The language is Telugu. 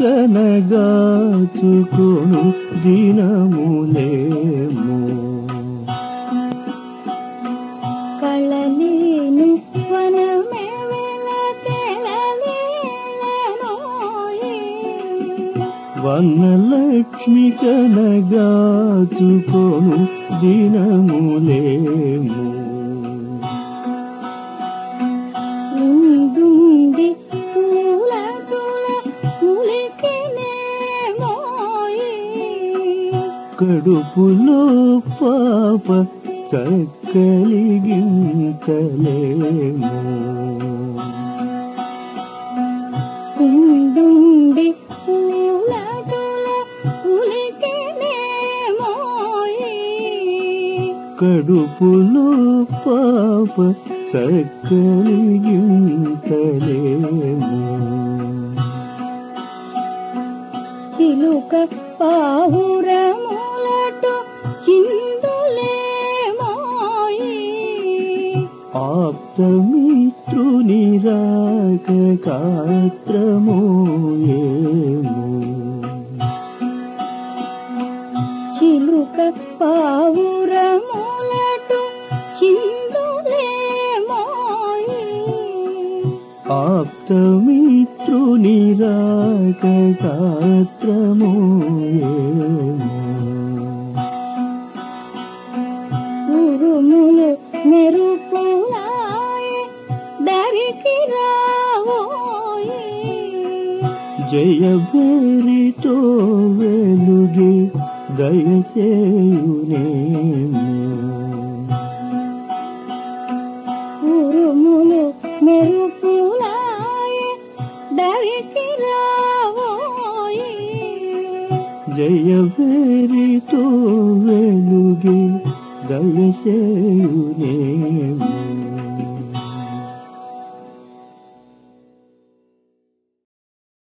కనగాచుకొను దినములేమో కళలేను. వనలక్ష్మి కనగాచుకొను దినములేమో కడుపులో పాప చక్కలిగించలేమో ఉండుండి. కడుపులో పాప చక్కలిగించలేమో చిలుక పావురములటు ఆప్తమిత్రుని రాక కాత్రమో ఏమో చిలుక పావురములటు చిందులేమోయి ఆప్తమిత్రుని రాక కాత్రమో రావోయి జయభేరితో వెలుగి దయచేయునేమో ఉరుములు మెరుపులాయి దరికి రావోయి జయభేరితో వెలుగి దయచేయునేమో